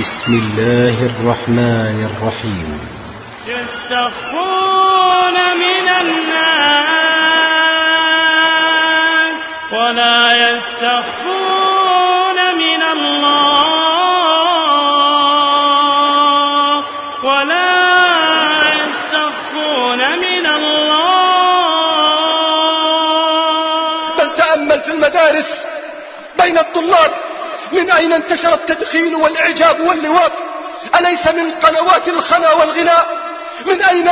بسم الله الرحمن الرحيم. يستخفون من الناس ولا يستخفون من الله ولا يستخفون من الله. بل تأمل في المدارس بين الطلاب من أين انتشر التدخين والإعجاب واللواط؟ أليس من قنوات الخنا والغناء؟ من أين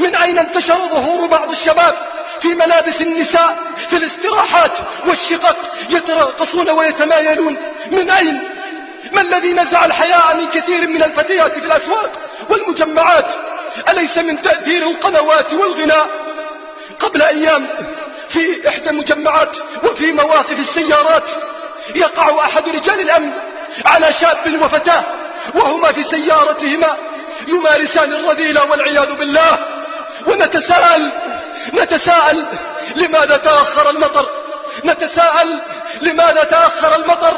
من أين انتشر ظهور بعض الشباب في ملابس النساء في الاستراحات والشقق يتراقصون ويتمايلون؟ من أين؟ ما الذي نزع الحياء من كثير من الفتيات في الأسواق والمجمعات؟ أليس من تأثير القنوات والغناء؟ قبل أيام في إحدى المجمعات وفي مواقف السيارات يقع أحد رجال الأمن على شاب وفتاة وهما في سيارتهما يمارسان الرذيلة والعياذ بالله. ونتساءل نتساءل لماذا تأخر المطر؟ نتساءل لماذا تأخر المطر؟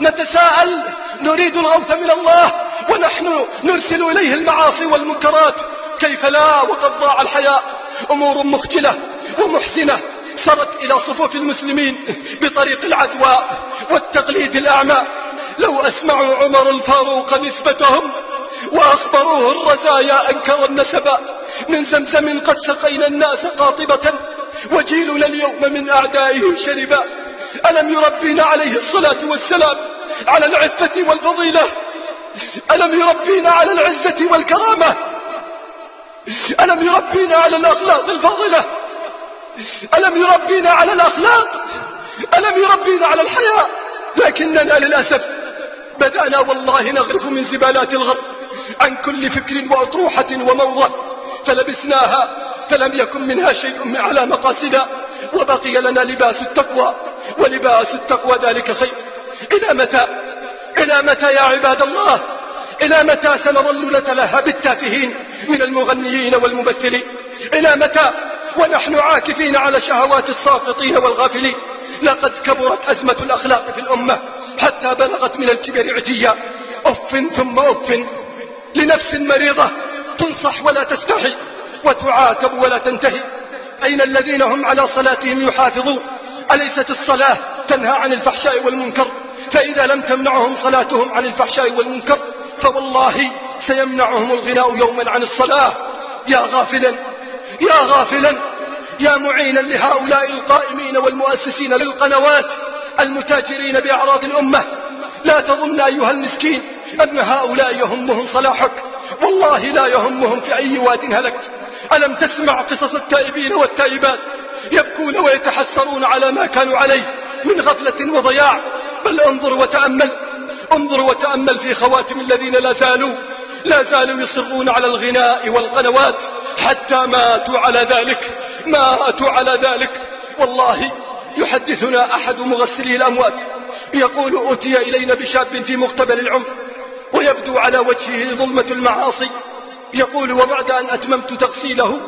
نتساءل نريد الغوث من الله ونحن نرسل إليه المعاصي والمنكرات. كيف لا؟ وقد ضاع الحياء. أمور مخجلة ومحزنة. سرت إلى صفوف المسلمين بطريق العدوى والتقليد الأعمى. لو أسمعوا عمر الفاروق نسبتهم وأخبروه الرزايا أنكر النسب من زمزم قد سقينا الناس قاطبة وجيلنا اليوم من أعدائه شربا. ألم يربينا عليه الصلاة والسلام على العفة والفضيلة؟ ألم يربينا على العزة والكرامة؟ ألم يربينا على الأخلاق الفاضلة ألم يربينا على الأخلاق؟ ألم يربينا على الحياة؟ لكننا للأسف بدأنا والله نغرف من زبالات الغرب عن كل فكر وأطروحة وموضة فلبسناها فلم يكن منها شيء على مقاسنا وبقي لنا لباس التقوى ولباس التقوى ذلك خير. إلى متى؟ إلى متى يا عباد الله؟ إلى متى سنظل نتلهى بالتافهين من المغنيين والممثلين؟ إلى متى؟ ونحن عاكفين على شهوات الساقطين والغافلين. لقد كبرت أزمة الأخلاق في الأمة حتى بلغت من الكبر عتيا أف ثم أف لنفس مريضة تنصح ولا تستحي وتعاتب ولا تنتهي. أين الذين هم على صلاتهم يحافظون؟ أليست الصلاة تنهى عن الفحشاء والمنكر؟ فإذا لم تمنعهم صلاتهم عن الفحشاء والمنكر فوالله سيمنعهم الغناء يوما عن الصلاة. يا غافلا يا غافلا يا معينا لهؤلاء القائمين والمؤسسين للقنوات المتاجرين بأعراض الأمة. لا تظن أيها المسكين أن هؤلاء يهمهم صلاحك. والله لا يهمهم في أي واد هلكت. ألم تسمع قصص التائبين والتائبات يبكون ويتحسرون على ما كانوا عليه من غفلة وضياع؟ بل انظر وتأمل انظر وتأمل في خواتم الذين لا زالوا لا زالوا يصرون على الغناء والقنوات. حتى ماتوا على ذلك ماتوا على ذلك. والله يحدثنا أحد مغسلي الأموات يقول أتي إلينا بشاب في مقتبل العمر ويبدو على وجهه ظلمة المعاصي. يقول وبعد أن أتممت تغسيله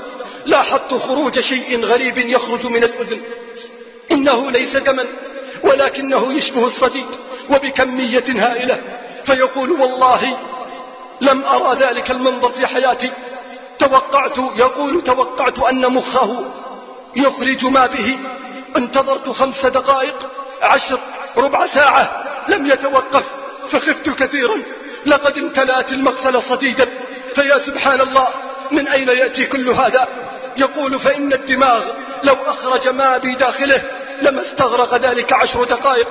لاحظت خروج شيء غريب يخرج من الأذن. إنه ليس دما ولكنه يشبه الصديد وبكمية هائلة. فيقول والله لم أرى ذلك المنظر في حياتي. توقعت يقول توقعت أن مخه يخرج ما به. انتظرت خمس دقائق عشر ربع ساعة لم يتوقف فخفت كثيرا. لقد امتلأت المغسلة صديدا. فيا سبحان الله من أين يأتي كل هذا؟ يقول فإن الدماغ لو أخرج ما بداخله لما استغرق ذلك عشر دقائق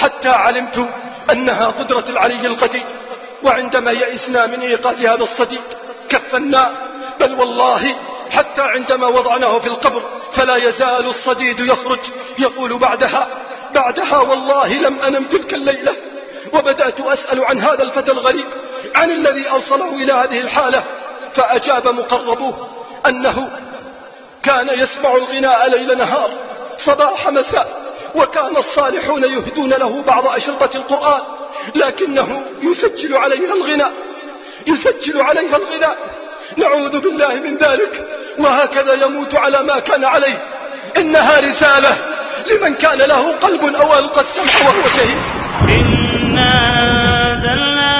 حتى علمت أنها قدرة العلي القدير وعندما يئسنا من إيقاف هذا الصديد كفنا بل والله حتى عندما وضعناه في القبر فلا يزال الصديد يخرج يقول بعدها بعدها والله لم أنم تلك الليلة وبدأت أسأل عن هذا الفتى الغريب عن الذي أوصله إلى هذه الحالة فأجاب مقربوه أنه كان يسمع الغناء ليل نهار صباح مساء وكان الصالحون يهدون له بعض أشرطة القرآن لكنه يسجل عليها الغناء يسجل عليها الغناء. نعوذ بالله من ذلك. وهكذا يموت على ما كان عليه. إنها رسالة لمن كان له قلب أو ألقى السمع وهو شهيد. إنا أنزلنا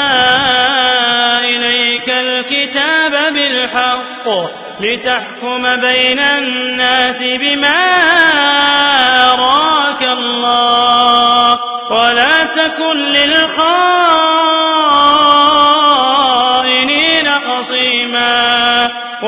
إليك الكتاب بالحق لتحكم بين الناس بما أراك الله. ولا تكن للخاطئين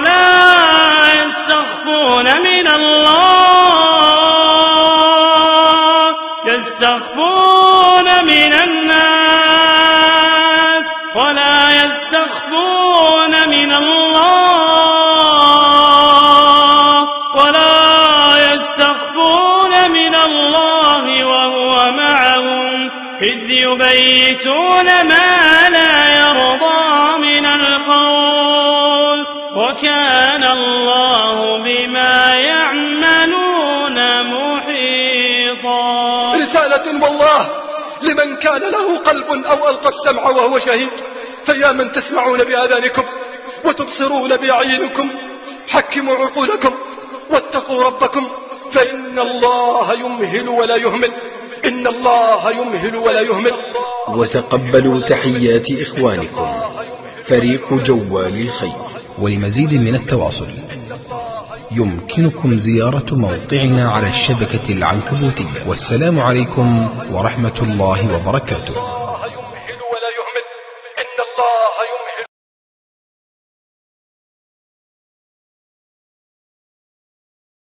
ولا يستخفون من الله يستخفون من الناس ولا يستخفون من الله ولا يستخفون من الله وهو معهم إذ يبيتون ما لا يرضى من القول. وكان الله بما يعملون محيطا. رسالة والله لمن كان له قلب أو ألقى السمع وهو شهيد فيا من تسمعون بآذانكم وتبصرون بأعينكم حكموا عقولكم واتقوا ربكم فإن الله يمهل ولا يهمل إن الله يمهل ولا يهمل. وتقبلوا تحيات إخوانكم فريق جوال الخير. ولمزيد من التواصل. يمكنكم زيارة موقعنا على الشبكة العنكبوتية. والسلام عليكم ورحمة الله وبركاته.